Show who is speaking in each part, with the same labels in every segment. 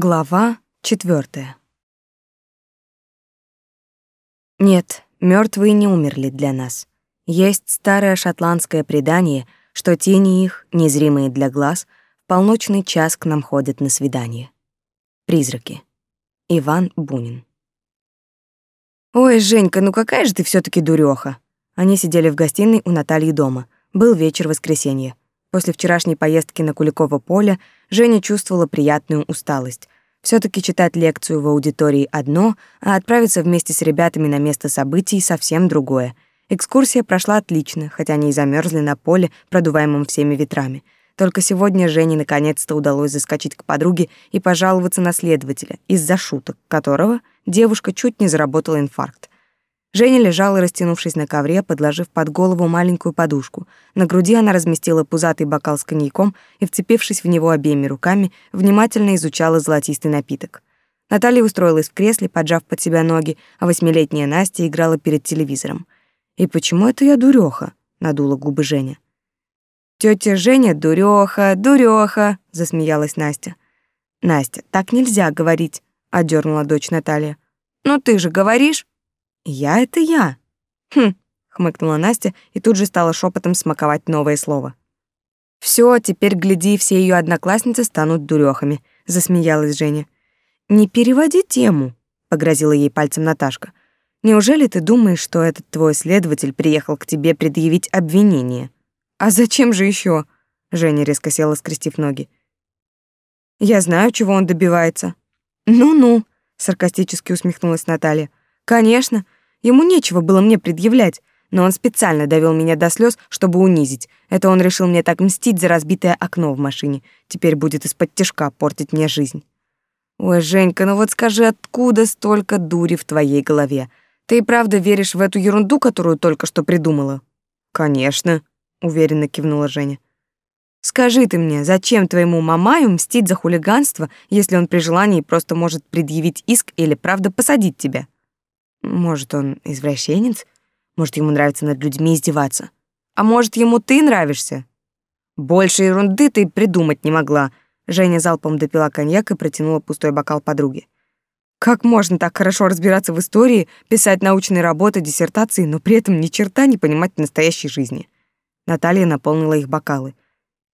Speaker 1: Глава четвертая. Нет, мертвые не умерли для нас. Есть старое шотландское предание, что тени их, незримые для глаз, в полночный час к нам ходят на свидание. Призраки. Иван Бунин. Ой, Женька, ну какая же ты все таки дурёха. Они сидели в гостиной у Натальи дома. Был вечер воскресенья. После вчерашней поездки на Куликово поле Женя чувствовала приятную усталость. все таки читать лекцию в аудитории одно, а отправиться вместе с ребятами на место событий совсем другое. Экскурсия прошла отлично, хотя они и замерзли на поле, продуваемом всеми ветрами. Только сегодня Жене наконец-то удалось заскочить к подруге и пожаловаться на следователя, из-за шуток которого девушка чуть не заработала инфаркт. Женя лежала, растянувшись на ковре, подложив под голову маленькую подушку. На груди она разместила пузатый бокал с коньяком и, вцепившись в него обеими руками, внимательно изучала золотистый напиток. Наталья устроилась в кресле, поджав под себя ноги, а восьмилетняя Настя играла перед телевизором. «И почему это я дурёха?» — надула губы Женя. «Тётя Женя дурёха, дурёха!» — засмеялась Настя. «Настя, так нельзя говорить», — одернула дочь Наталья. «Ну ты же говоришь!» Я это я. Хм, хмыкнула Настя и тут же стала шепотом смаковать новое слово. Все, теперь гляди, все ее одноклассницы станут дурехами, засмеялась Женя. Не переводи тему, погрозила ей пальцем Наташка. Неужели ты думаешь, что этот твой следователь приехал к тебе предъявить обвинение? А зачем же еще? Женя резко села, скрестив ноги. Я знаю, чего он добивается. Ну-ну, саркастически усмехнулась Наталья. Конечно, Ему нечего было мне предъявлять, но он специально довел меня до слез, чтобы унизить. Это он решил мне так мстить за разбитое окно в машине. Теперь будет из-под тяжка портить мне жизнь. Ой, Женька, ну вот скажи, откуда столько дури в твоей голове? Ты и правда веришь в эту ерунду, которую только что придумала? Конечно, уверенно кивнула Женя. Скажи ты мне, зачем твоему мамаю мстить за хулиганство, если он при желании просто может предъявить иск или правда посадить тебя? Может, он извращенец? Может, ему нравится над людьми издеваться? А может, ему ты нравишься? Больше ерунды ты придумать не могла. Женя залпом допила коньяк и протянула пустой бокал подруге. Как можно так хорошо разбираться в истории, писать научные работы, диссертации, но при этом ни черта не понимать в настоящей жизни? Наталья наполнила их бокалы.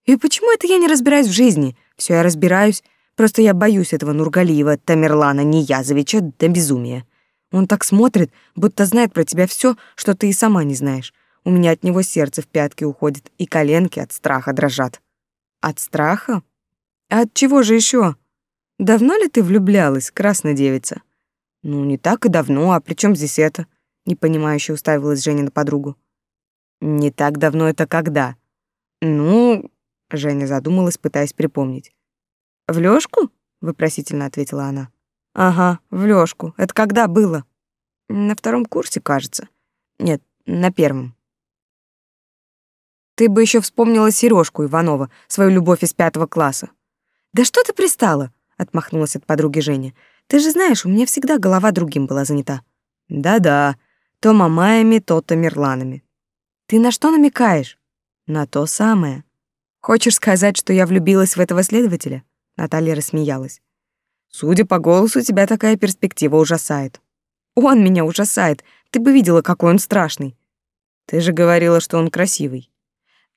Speaker 1: И почему это я не разбираюсь в жизни? Все я разбираюсь, просто я боюсь этого Нургалиева, Тамерлана Ниязовича до безумия. Он так смотрит, будто знает про тебя все, что ты и сама не знаешь. У меня от него сердце в пятки уходит, и коленки от страха дрожат. От страха? А от чего же еще? Давно ли ты влюблялась, красная девица? Ну, не так и давно, а при чем здесь это? Непонимающе уставилась Женя на подругу. Не так давно это когда? Ну, Женя задумалась, пытаясь припомнить. В Лёшку? вопросительно ответила она. Ага, в Лёшку. Это когда было? На втором курсе, кажется. Нет, на первом. Ты бы еще вспомнила Сережку Иванова, свою любовь из пятого класса. Да что ты пристала? Отмахнулась от подруги Женя. Ты же знаешь, у меня всегда голова другим была занята. Да-да, то Мамаями, то Тамерланами. Ты на что намекаешь? На то самое. Хочешь сказать, что я влюбилась в этого следователя? Наталья рассмеялась. Судя по голосу, тебя такая перспектива ужасает. Он меня ужасает. Ты бы видела, какой он страшный. Ты же говорила, что он красивый.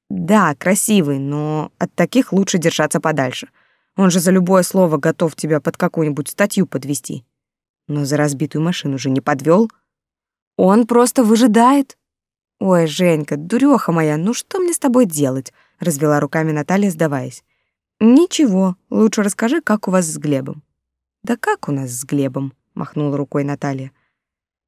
Speaker 1: Да, красивый, но от таких лучше держаться подальше. Он же за любое слово готов тебя под какую-нибудь статью подвести. Но за разбитую машину же не подвел. Он просто выжидает. Ой, Женька, дурёха моя, ну что мне с тобой делать? развела руками Наталья, сдаваясь. Ничего, лучше расскажи, как у вас с Глебом. Да как у нас с Глебом? махнула рукой Наталья.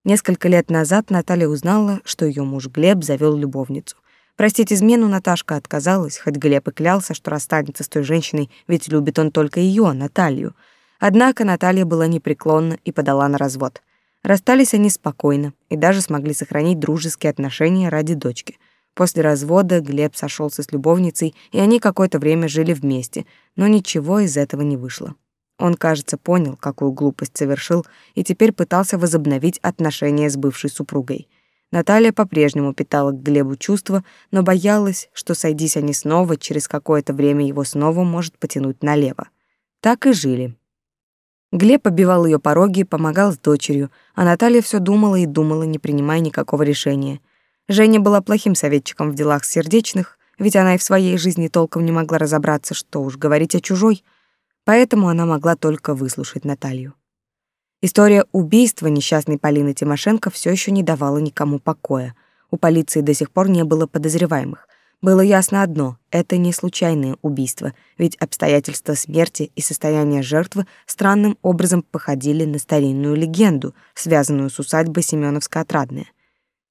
Speaker 1: Несколько лет назад Наталья узнала, что ее муж Глеб завел любовницу. Простить измену Наташка отказалась, хоть Глеб и клялся, что расстанется с той женщиной, ведь любит он только ее, Наталью. Однако Наталья была непреклонна и подала на развод. Расстались они спокойно и даже смогли сохранить дружеские отношения ради дочки. После развода Глеб сошелся с любовницей, и они какое-то время жили вместе, но ничего из этого не вышло. Он, кажется, понял, какую глупость совершил, и теперь пытался возобновить отношения с бывшей супругой. Наталья по-прежнему питала к Глебу чувства, но боялась, что, сойдись они снова, через какое-то время его снова может потянуть налево. Так и жили. Глеб обивал ее пороги, помогал с дочерью, а Наталья все думала и думала, не принимая никакого решения. Женя была плохим советчиком в делах сердечных, ведь она и в своей жизни толком не могла разобраться, что уж говорить о чужой, поэтому она могла только выслушать Наталью. История убийства несчастной Полины Тимошенко все еще не давала никому покоя. У полиции до сих пор не было подозреваемых. Было ясно одно — это не случайное убийство, ведь обстоятельства смерти и состояние жертвы странным образом походили на старинную легенду, связанную с усадьбой Семёновско-Отрадная.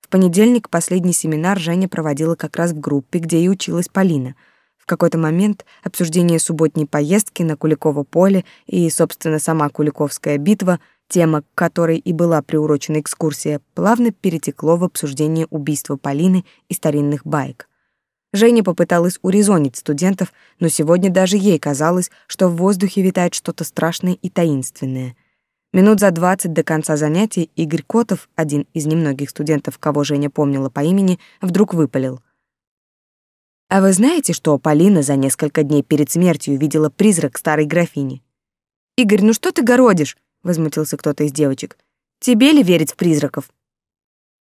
Speaker 1: В понедельник последний семинар Женя проводила как раз в группе, где и училась Полина — какой-то момент обсуждение субботней поездки на Куликово поле и, собственно, сама Куликовская битва, тема которой и была приурочена экскурсия, плавно перетекло в обсуждение убийства Полины и старинных баек. Женя попыталась урезонить студентов, но сегодня даже ей казалось, что в воздухе витает что-то страшное и таинственное. Минут за двадцать до конца занятий Игорь Котов, один из немногих студентов, кого Женя помнила по имени, вдруг выпалил — а вы знаете, что Полина за несколько дней перед смертью видела призрак старой графини? Игорь, ну что ты городишь? возмутился кто-то из девочек. Тебе ли верить в призраков?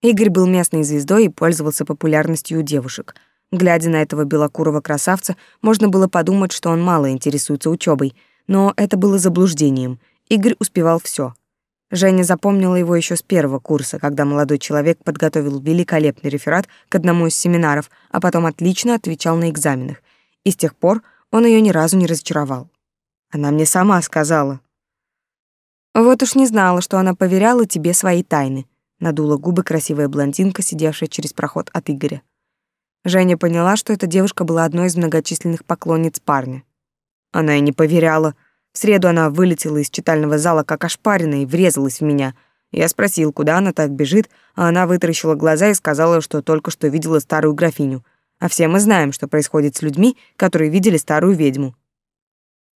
Speaker 1: Игорь был местной звездой и пользовался популярностью у девушек. Глядя на этого белокурого красавца, можно было подумать, что он мало интересуется учебой, но это было заблуждением. Игорь успевал все. Женя запомнила его еще с первого курса, когда молодой человек подготовил великолепный реферат к одному из семинаров, а потом отлично отвечал на экзаменах. И с тех пор он ее ни разу не разочаровал. Она мне сама сказала. Вот уж не знала, что она поверяла тебе свои тайны, надула губы красивая блондинка, сидевшая через проход от Игоря. Женя поняла, что эта девушка была одной из многочисленных поклонниц парня. Она и не поверяла, в среду она вылетела из читального зала как ошпаренная и врезалась в меня. Я спросил, куда она так бежит, а она вытаращила глаза и сказала, что только что видела старую графиню. А все мы знаем, что происходит с людьми, которые видели старую ведьму.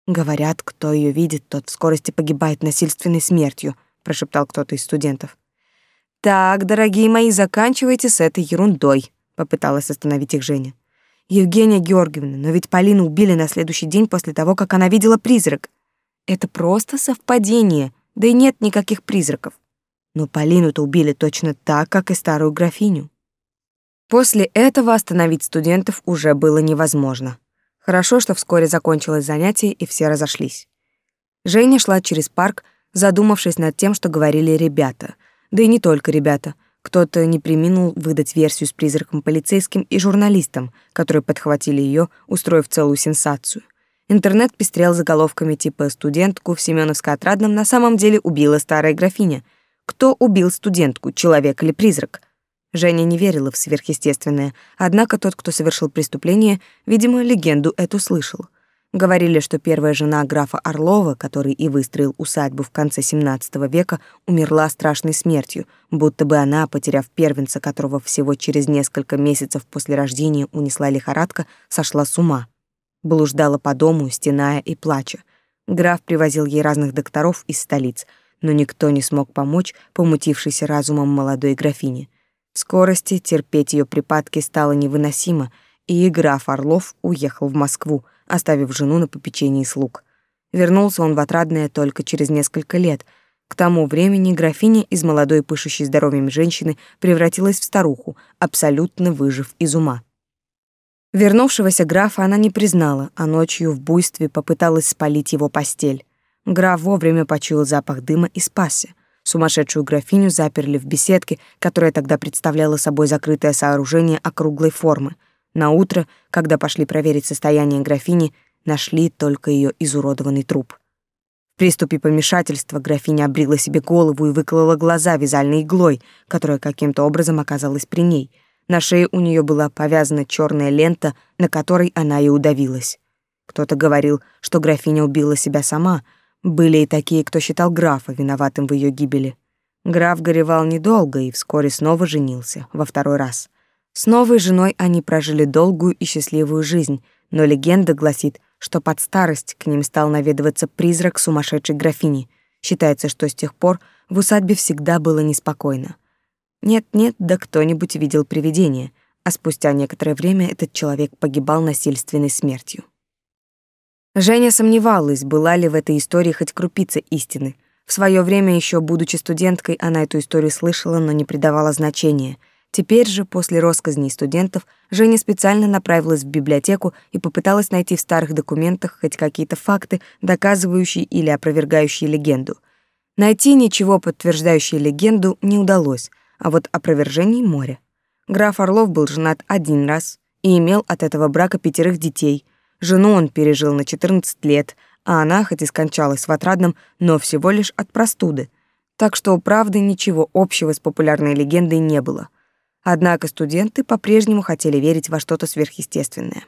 Speaker 1: Говорят, кто ее видит, тот в скорости погибает насильственной смертью, прошептал кто-то из студентов. Так, дорогие мои, заканчивайте с этой ерундой, попыталась остановить их Женя. Евгения Георгиевна, но ведь Полину убили на следующий день после того, как она видела призрак. Это просто совпадение, да и нет никаких призраков. Но Полину-то убили точно так, как и старую графиню. После этого остановить студентов уже было невозможно. Хорошо, что вскоре закончилось занятие, и все разошлись. Женя шла через парк, задумавшись над тем, что говорили ребята. Да и не только ребята. Кто-то не преминул выдать версию с призраком полицейским и журналистам, которые подхватили ее, устроив целую сенсацию. Интернет пестрел заголовками типа «Студентку в Семёновско-Отрадном на самом деле убила старая графиня». Кто убил студентку, человек или призрак? Женя не верила в сверхъестественное, однако тот, кто совершил преступление, видимо, легенду эту слышал. Говорили, что первая жена графа Орлова, который и выстроил усадьбу в конце XVII века, умерла страшной смертью, будто бы она, потеряв первенца, которого всего через несколько месяцев после рождения унесла лихорадка, сошла с ума. Блуждала по дому, стеная и плача. Граф привозил ей разных докторов из столиц, но никто не смог помочь помутившейся разумом молодой графине. В скорости терпеть ее припадки стало невыносимо, и граф Орлов уехал в Москву, оставив жену на попечении слуг. Вернулся он в Отрадное только через несколько лет. К тому времени графиня из молодой пышущей здоровьем женщины превратилась в старуху, абсолютно выжив из ума. Вернувшегося графа она не признала, а ночью в буйстве попыталась спалить его постель. Граф вовремя почуял запах дыма и спасся. Сумасшедшую графиню заперли в беседке, которая тогда представляла собой закрытое сооружение округлой формы. На утро, когда пошли проверить состояние графини, нашли только ее изуродованный труп. В приступе помешательства графиня обрила себе голову и выколола глаза вязальной иглой, которая каким-то образом оказалась при ней — на шее у нее была повязана черная лента, на которой она и удавилась. Кто-то говорил, что графиня убила себя сама. Были и такие, кто считал графа виноватым в ее гибели. Граф горевал недолго и вскоре снова женился, во второй раз. С новой женой они прожили долгую и счастливую жизнь, но легенда гласит, что под старость к ним стал наведываться призрак сумасшедшей графини. Считается, что с тех пор в усадьбе всегда было неспокойно. Нет-нет, да кто-нибудь видел привидение, а спустя некоторое время этот человек погибал насильственной смертью. Женя сомневалась, была ли в этой истории хоть крупица истины. В свое время, еще будучи студенткой, она эту историю слышала, но не придавала значения. Теперь же, после россказней студентов, Женя специально направилась в библиотеку и попыталась найти в старых документах хоть какие-то факты, доказывающие или опровергающие легенду. Найти ничего подтверждающее легенду не удалось, а вот опровержений море. Граф Орлов был женат один раз и имел от этого брака пятерых детей, Жену он пережил на 14 лет, а она хоть и скончалась в отрадном, но всего лишь от простуды. Так что у правды ничего общего с популярной легендой не было. Однако студенты по-прежнему хотели верить во что-то сверхъестественное.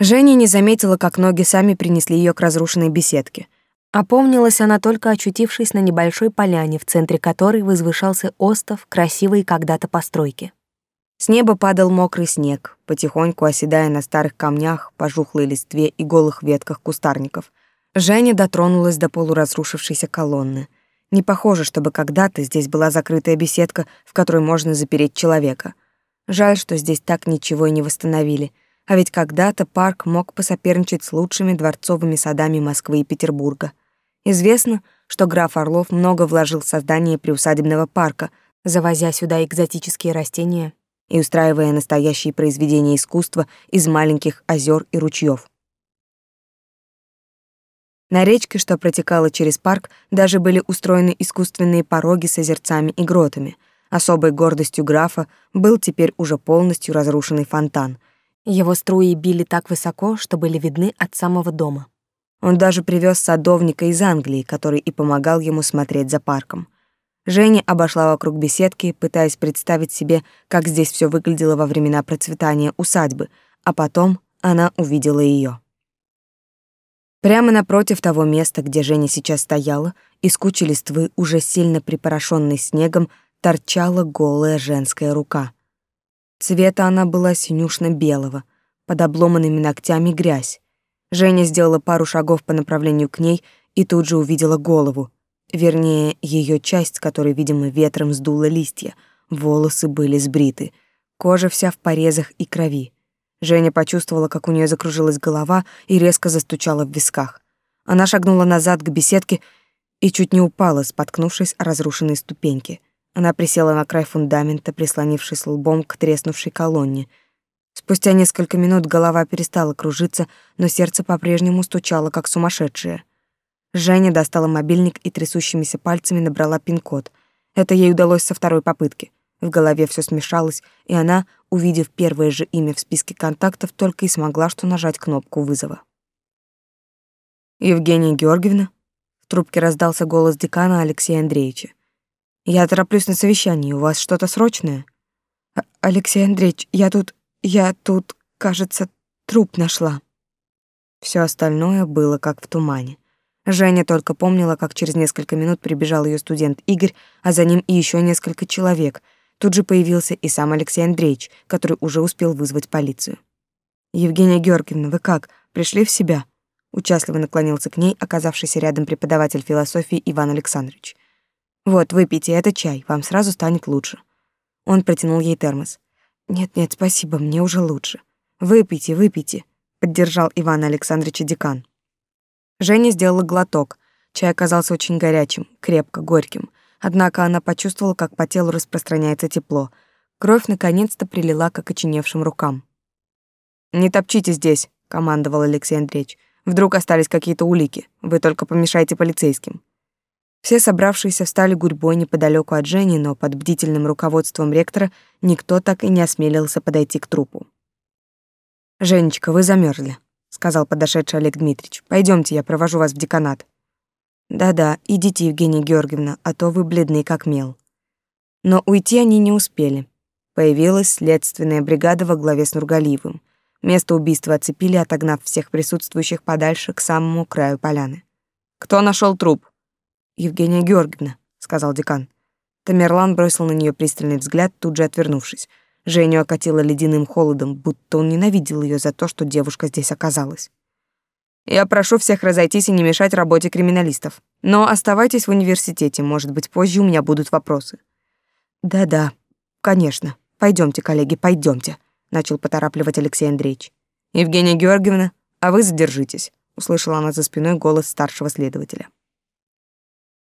Speaker 1: Женя не заметила, как ноги сами принесли ее к разрушенной беседке. Опомнилась она только очутившись на небольшой поляне, в центре которой возвышался остов красивой когда-то постройки. С неба падал мокрый снег, потихоньку оседая на старых камнях, пожухлой листве и голых ветках кустарников. Женя дотронулась до полуразрушившейся колонны. Не похоже, чтобы когда-то здесь была закрытая беседка, в которой можно запереть человека. Жаль, что здесь так ничего и не восстановили. А ведь когда-то парк мог посоперничать с лучшими дворцовыми садами Москвы и Петербурга. Известно, что граф Орлов много вложил в создание приусадебного парка, завозя сюда экзотические растения и устраивая настоящие произведения искусства из маленьких озер и ручьев. На речке, что протекала через парк, даже были устроены искусственные пороги с озерцами и гротами. Особой гордостью графа был теперь уже полностью разрушенный фонтан. Его струи били так высоко, что были видны от самого дома. Он даже привез садовника из Англии, который и помогал ему смотреть за парком. Женя обошла вокруг беседки, пытаясь представить себе, как здесь все выглядело во времена процветания усадьбы, а потом она увидела ее. Прямо напротив того места, где Женя сейчас стояла, из кучи листвы, уже сильно припорошенной снегом, торчала голая женская рука. Цвета она была синюшно-белого, под обломанными ногтями грязь. Женя сделала пару шагов по направлению к ней и тут же увидела голову, Вернее, ее часть, которой, видимо, ветром сдуло листья. Волосы были сбриты, кожа вся в порезах и крови. Женя почувствовала, как у нее закружилась голова и резко застучала в висках. Она шагнула назад к беседке и чуть не упала, споткнувшись о разрушенной ступеньке. Она присела на край фундамента, прислонившись лбом к треснувшей колонне. Спустя несколько минут голова перестала кружиться, но сердце по-прежнему стучало, как сумасшедшее. Женя достала мобильник и трясущимися пальцами набрала пин-код. Это ей удалось со второй попытки. В голове все смешалось, и она, увидев первое же имя в списке контактов, только и смогла что нажать кнопку вызова. «Евгения Георгиевна?» В трубке раздался голос декана Алексея Андреевича. «Я тороплюсь на совещание. У вас что-то срочное?» «А, «Алексей Андреевич, я тут... я тут, кажется, труп нашла». Все остальное было как в тумане. Женя только помнила, как через несколько минут прибежал ее студент Игорь, а за ним и еще несколько человек. Тут же появился и сам Алексей Андреевич, который уже успел вызвать полицию. «Евгения Георгиевна, вы как, пришли в себя?» Участливо наклонился к ней оказавшийся рядом преподаватель философии Иван Александрович. «Вот, выпейте, это чай, вам сразу станет лучше». Он протянул ей термос. «Нет-нет, спасибо, мне уже лучше. Выпейте, выпейте», — поддержал Иван Александрович декан. Женя сделала глоток. Чай оказался очень горячим, крепко горьким. Однако она почувствовала, как по телу распространяется тепло. Кровь наконец-то прилила к окоченевшим рукам. «Не топчите здесь», — командовал Алексей Андреевич. «Вдруг остались какие-то улики. Вы только помешайте полицейским». Все собравшиеся встали гурьбой неподалеку от Жени, но под бдительным руководством ректора никто так и не осмелился подойти к трупу. «Женечка, вы замерзли сказал подошедший Олег Дмитриевич. Пойдемте, я провожу вас в деканат. Да-да, идите, Евгения Георгиевна, а то вы бледны как мел. Но уйти они не успели. Появилась следственная бригада во главе с Нургалиевым. Место убийства оцепили, отогнав всех присутствующих подальше к самому краю поляны. Кто нашел труп? Евгения Георгиевна, сказал декан. Тамерлан бросил на нее пристальный взгляд, тут же отвернувшись. Женю окатило ледяным холодом, будто он ненавидел ее за то, что девушка здесь оказалась. «Я прошу всех разойтись и не мешать работе криминалистов. Но оставайтесь в университете, может быть, позже у меня будут вопросы». «Да-да, конечно. Пойдемте, коллеги, пойдемте», — начал поторапливать Алексей Андреевич. «Евгения Георгиевна, А вы задержитесь, услышала она за спиной голос старшего следователя.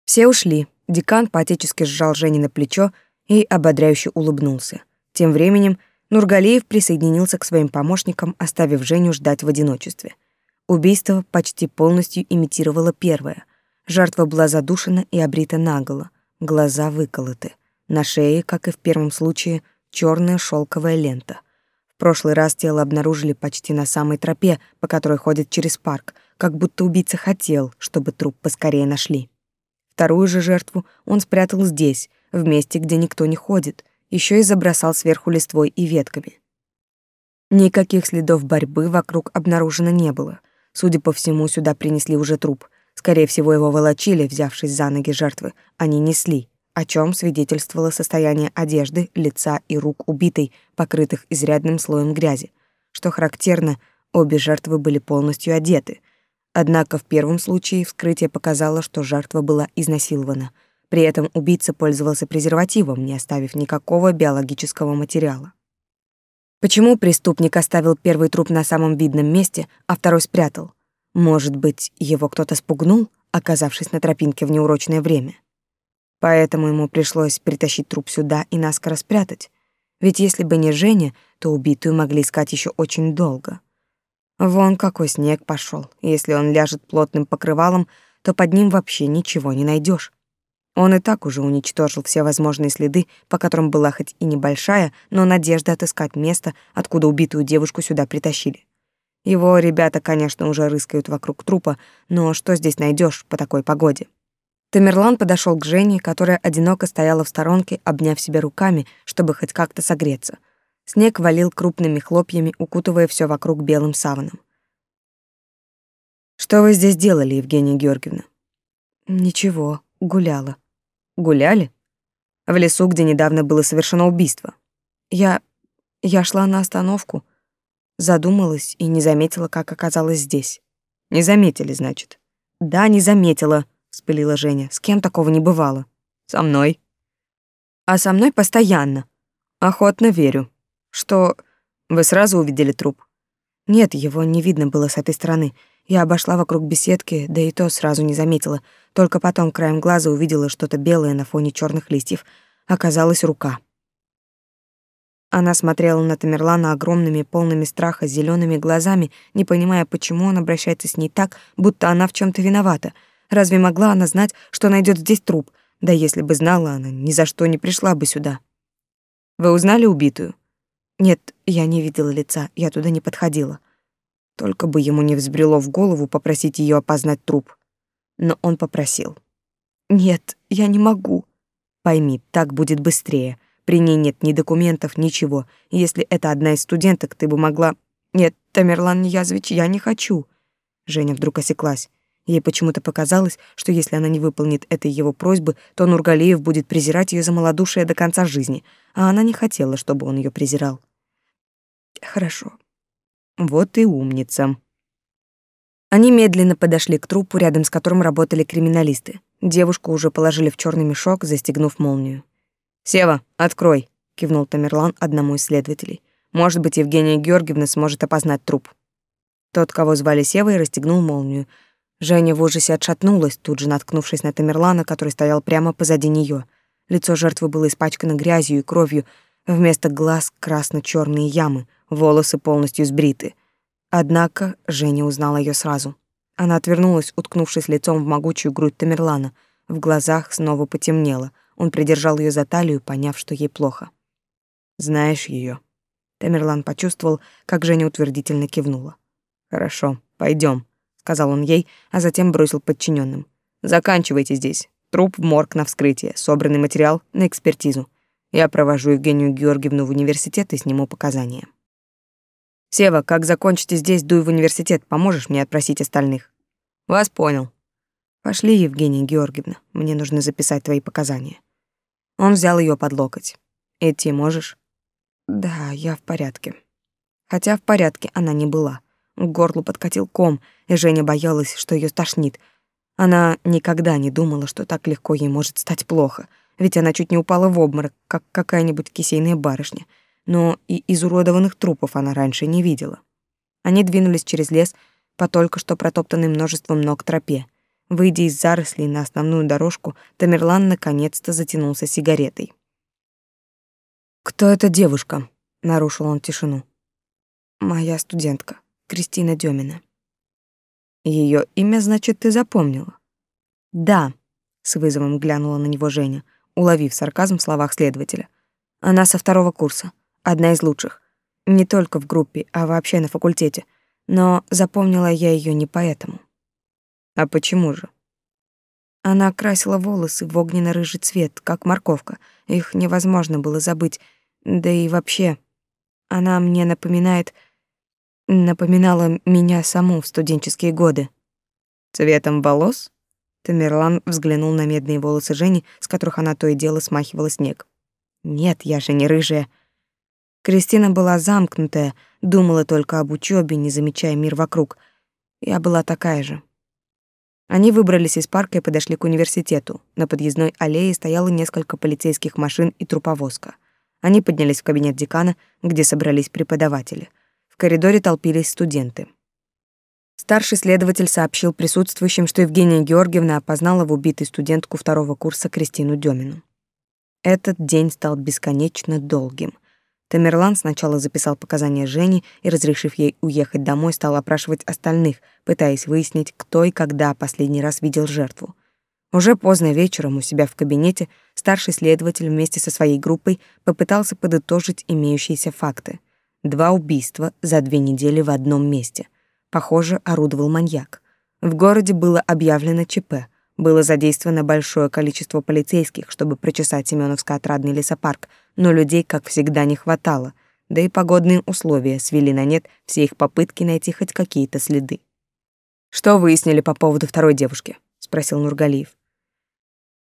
Speaker 1: Все ушли. Декан поотечески сжал Жене на плечо и ободряюще улыбнулся. Тем временем Нургалиев присоединился к своим помощникам, оставив Женю ждать в одиночестве. Убийство почти полностью имитировало первое. Жертва была задушена и обрита наголо, глаза выколоты. На шее, как и в первом случае, черная шелковая лента. В прошлый раз тело обнаружили почти на самой тропе, по которой ходят через парк, как будто убийца хотел, чтобы труп поскорее нашли. Вторую же жертву он спрятал здесь, в месте, где никто не ходит, еще и забросал сверху листвой и ветками. Никаких следов борьбы вокруг обнаружено не было. Судя по всему, сюда принесли уже труп. Скорее всего, его волочили, взявшись за ноги жертвы, а не несли, о чем свидетельствовало состояние одежды, лица и рук убитой, покрытых изрядным слоем грязи. Что характерно, обе жертвы были полностью одеты — Однако в первом случае вскрытие показало, что жертва была изнасилована. При этом убийца пользовался презервативом, не оставив никакого биологического материала. Почему преступник оставил первый труп на самом видном месте, а второй спрятал? Может быть, его кто-то спугнул, оказавшись на тропинке в неурочное время? Поэтому ему пришлось притащить труп сюда и наскоро спрятать. Ведь если бы не Женя, то убитую могли искать еще очень долго. Вон какой снег пошел. Если он ляжет плотным покрывалом, то под ним вообще ничего не найдешь. Он и так уже уничтожил все возможные следы, по которым была хоть и небольшая, но надежда отыскать место, откуда убитую девушку сюда притащили. Его ребята, конечно, уже рыскают вокруг трупа, но что здесь найдешь по такой погоде? Тамерлан подошел к Жене, которая одиноко стояла в сторонке, обняв себя руками, чтобы хоть как-то согреться. Снег валил крупными хлопьями, укутывая все вокруг белым саваном. «Что вы здесь делали, Евгения Георгиевна?» «Ничего, гуляла». «Гуляли?» «В лесу, где недавно было совершено убийство». «Я... я шла на остановку, задумалась и не заметила, как оказалась здесь». «Не заметили, значит?» «Да, не заметила», — вспылила Женя. «С кем такого не бывало?» «Со мной». «А со мной постоянно». «Охотно верю», что... Вы сразу увидели труп? Нет, его не видно было с этой стороны. Я обошла вокруг беседки, да и то сразу не заметила. Только потом краем глаза увидела что-то белое на фоне черных листьев. Оказалась рука. Она смотрела на Тамерлана огромными, полными страха, зелеными глазами, не понимая, почему он обращается с ней так, будто она в чем то виновата. Разве могла она знать, что найдет здесь труп? Да если бы знала, она ни за что не пришла бы сюда. Вы узнали убитую? Нет, я не видела лица, я туда не подходила. Только бы ему не взбрело в голову попросить ее опознать труп. Но он попросил. «Нет, я не могу». «Пойми, так будет быстрее. При ней нет ни документов, ничего. Если это одна из студенток, ты бы могла...» «Нет, Тамерлан Ниязович, я не хочу». Женя вдруг осеклась. Ей почему-то показалось, что если она не выполнит этой его просьбы, то Нургалиев будет презирать ее за малодушие до конца жизни, а она не хотела, чтобы он ее презирал. Хорошо. Вот и умница. Они медленно подошли к трупу, рядом с которым работали криминалисты. Девушку уже положили в черный мешок, застегнув молнию. «Сева, открой», — кивнул Тамерлан одному из следователей. «Может быть, Евгения Георгиевна сможет опознать труп». Тот, кого звали Севой, расстегнул молнию — Женя в ужасе отшатнулась, тут же наткнувшись на Тамерлана, который стоял прямо позади нее. Лицо жертвы было испачкано грязью и кровью, вместо глаз красно черные ямы, волосы полностью сбриты. Однако Женя узнала ее сразу. Она отвернулась, уткнувшись лицом в могучую грудь Тамерлана. В глазах снова потемнело. Он придержал ее за талию, поняв, что ей плохо. «Знаешь ее. Тамерлан почувствовал, как Женя утвердительно кивнула. «Хорошо, пойдем сказал он ей, а затем бросил подчиненным. Заканчивайте здесь. Труп в морг на вскрытие, собранный материал на экспертизу. Я провожу Евгению Георгиевну в университет и сниму показания. Сева, как закончите здесь, дуй в университет, поможешь мне отпросить остальных. Вас понял. Пошли, Евгения Георгиевна, мне нужно записать твои показания. Он взял ее под локоть. Идти можешь? Да, я в порядке. Хотя в порядке она не была. К горлу подкатил ком, и Женя боялась, что ее тошнит. Она никогда не думала, что так легко ей может стать плохо, ведь она чуть не упала в обморок, как какая-нибудь кисейная барышня. Но и изуродованных трупов она раньше не видела. Они двинулись через лес, по только что протоптанной множеством ног тропе. Выйдя из зарослей на основную дорожку, Тамерлан наконец-то затянулся сигаретой. «Кто эта девушка?» — нарушил он тишину. «Моя студентка, Кристина Демина». Ее имя, значит, ты запомнила?» «Да», — с вызовом глянула на него Женя, уловив сарказм в словах следователя. «Она со второго курса, одна из лучших. Не только в группе, а вообще на факультете. Но запомнила я ее не поэтому». «А почему же?» Она красила волосы в огненно-рыжий цвет, как морковка. Их невозможно было забыть. Да и вообще, она мне напоминает... Напоминала меня саму в студенческие годы. Цветом волос? Тамерлан взглянул на медные волосы Жени, с которых она то и дело смахивала снег. Нет, я же не рыжая. Кристина была замкнутая, думала только об учебе, не замечая мир вокруг. Я была такая же. Они выбрались из парка и подошли к университету. На подъездной аллее стояло несколько полицейских машин и труповозка. Они поднялись в кабинет декана, где собрались преподаватели. В коридоре толпились студенты. Старший следователь сообщил присутствующим, что Евгения Георгиевна опознала в убитой студентку второго курса Кристину Демину. Этот день стал бесконечно долгим — Тамерлан сначала записал показания Жени и, разрешив ей уехать домой, стал опрашивать остальных, пытаясь выяснить, кто и когда последний раз видел жертву. Уже поздно вечером у себя в кабинете старший следователь вместе со своей группой попытался подытожить имеющиеся факты. Два убийства за две недели в одном месте. Похоже, орудовал маньяк. В городе было объявлено ЧП — было задействовано большое количество полицейских, чтобы прочесать Семёновско-отрадный лесопарк, но людей, как всегда, не хватало, да и погодные условия свели на нет все их попытки найти хоть какие-то следы. «Что выяснили по поводу второй девушки?» — спросил Нургалиев.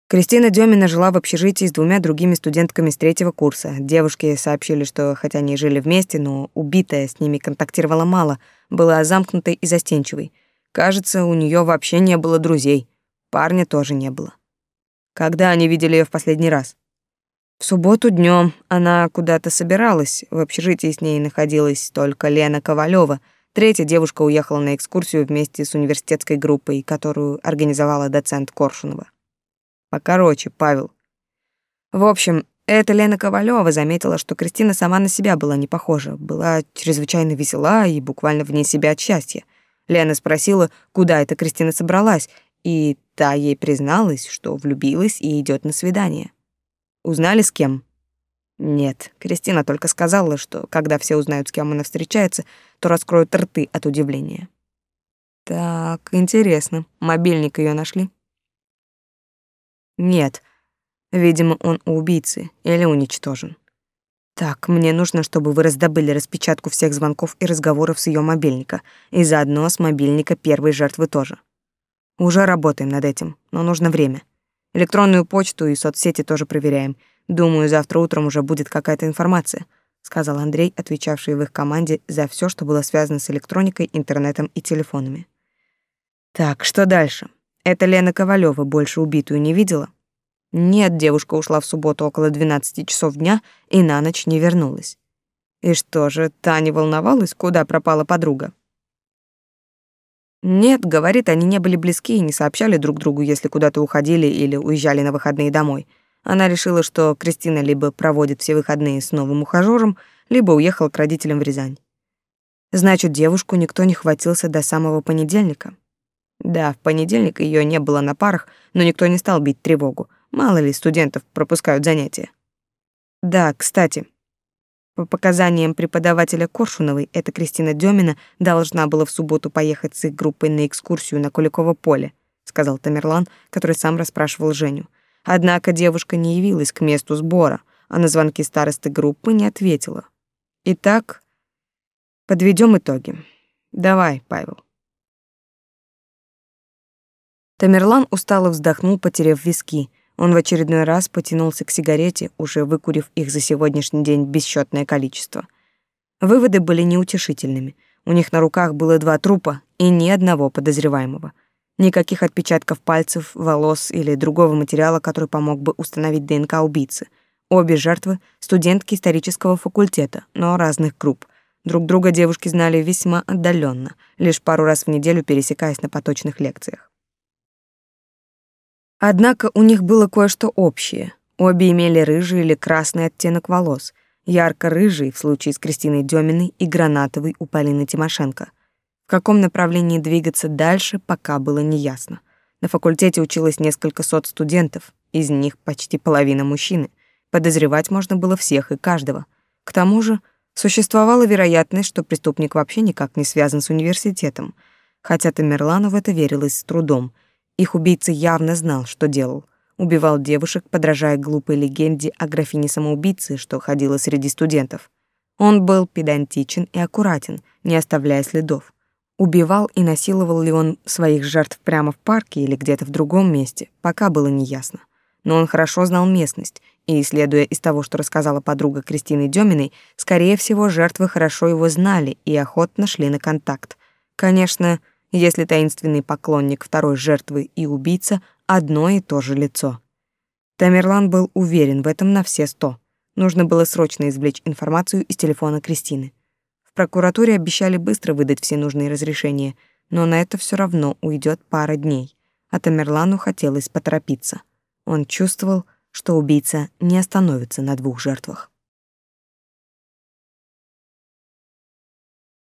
Speaker 1: Кристина Демина жила в общежитии с двумя другими студентками с третьего курса. Девушки сообщили, что хотя они жили вместе, но убитая с ними контактировала мало, была замкнутой и застенчивой. Кажется, у нее вообще не было друзей. Парня тоже не было. Когда они видели ее в последний раз? В субботу днем она куда-то собиралась. В общежитии с ней находилась только Лена Ковалева. Третья девушка уехала на экскурсию вместе с университетской группой, которую организовала доцент Коршунова. Покороче, Павел. В общем, эта Лена Ковалева заметила, что Кристина сама на себя была не похожа, была чрезвычайно весела и буквально вне себя от счастья. Лена спросила, куда эта Кристина собралась, и та ей призналась, что влюбилась и идет на свидание. Узнали с кем? Нет, Кристина только сказала, что когда все узнают, с кем она встречается, то раскроют рты от удивления. Так, интересно. Мобильник ее нашли? Нет. Видимо, он у убийцы или уничтожен. Так, мне нужно, чтобы вы раздобыли распечатку всех звонков и разговоров с ее мобильника, и заодно с мобильника первой жертвы тоже. Уже работаем над этим, но нужно время. Электронную почту и соцсети тоже проверяем. Думаю, завтра утром уже будет какая-то информация, сказал Андрей, отвечавший в их команде за все, что было связано с электроникой, интернетом и телефонами. Так, что дальше? Это Лена Ковалева больше убитую не видела? Нет, девушка ушла в субботу около 12 часов дня и на ночь не вернулась. И что же, Таня волновалась, куда пропала подруга? Нет, говорит, они не были близки и не сообщали друг другу, если куда-то уходили или уезжали на выходные домой. Она решила, что Кристина либо проводит все выходные с новым ухажёром, либо уехала к родителям в Рязань. Значит, девушку никто не хватился до самого понедельника. Да, в понедельник ее не было на парах, но никто не стал бить тревогу. Мало ли студентов пропускают занятия. Да, кстати, по показаниям преподавателя Коршуновой, эта Кристина Демина должна была в субботу поехать с их группой на экскурсию на Куликово поле, сказал Тамерлан, который сам расспрашивал Женю. Однако девушка не явилась к месту сбора, а на звонки старосты группы не ответила. Итак, подведем итоги. Давай, Павел. Тамерлан устало вздохнул, потеряв виски. Он в очередной раз потянулся к сигарете, уже выкурив их за сегодняшний день бесчетное количество. Выводы были неутешительными. У них на руках было два трупа и ни одного подозреваемого. Никаких отпечатков пальцев, волос или другого материала, который помог бы установить ДНК убийцы. Обе жертвы — студентки исторического факультета, но разных групп. Друг друга девушки знали весьма отдаленно, лишь пару раз в неделю пересекаясь на поточных лекциях. Однако у них было кое-что общее. Обе имели рыжий или красный оттенок волос, ярко-рыжий в случае с Кристиной Деминой и гранатовый у Полины Тимошенко. В каком направлении двигаться дальше, пока было неясно. На факультете училось несколько сот студентов, из них почти половина мужчины. Подозревать можно было всех и каждого. К тому же существовала вероятность, что преступник вообще никак не связан с университетом. Хотя Тамерлану в это верилось с трудом. Их убийца явно знал, что делал. Убивал девушек, подражая глупой легенде о графине-самоубийце, что ходила среди студентов. Он был педантичен и аккуратен, не оставляя следов. Убивал и насиловал ли он своих жертв прямо в парке или где-то в другом месте, пока было неясно. Но он хорошо знал местность, и, следуя из того, что рассказала подруга Кристины Деминой, скорее всего, жертвы хорошо его знали и охотно шли на контакт. Конечно, если таинственный поклонник второй жертвы и убийца — одно и то же лицо. Тамерлан был уверен в этом на все сто. Нужно было срочно извлечь информацию из телефона Кристины. В прокуратуре обещали быстро выдать все нужные разрешения, но на это все равно уйдет пара дней. А Тамерлану хотелось поторопиться. Он чувствовал, что убийца не остановится на двух жертвах.